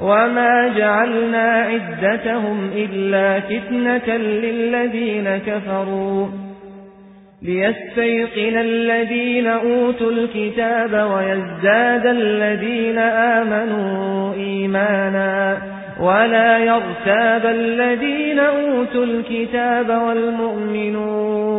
وما جعلنا عدتهم إلا فتنة للذين كفروا ليستيقن الذين أوتوا الكتاب ويزداد الذين آمنوا إيمانا ولا يغتاب الذين أوتوا الكتاب والمؤمنون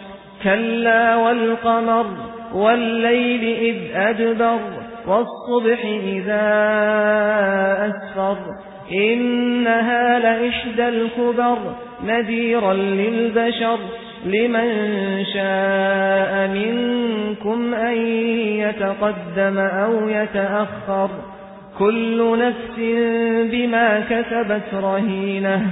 كلا والقمر والليل إذ أدبر والصبح إذا أسفر إنها لإحدى الكبر نذيرا للبشر لمن شاء منكم أن يتقدم أو يتأخر كل نفس بما كسبت رهينه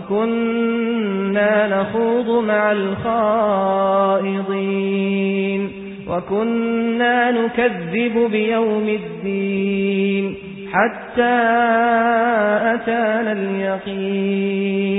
وكنا نخوض مع الخائضين وكنا نكذب بيوم الدين حتى أتانا اليقين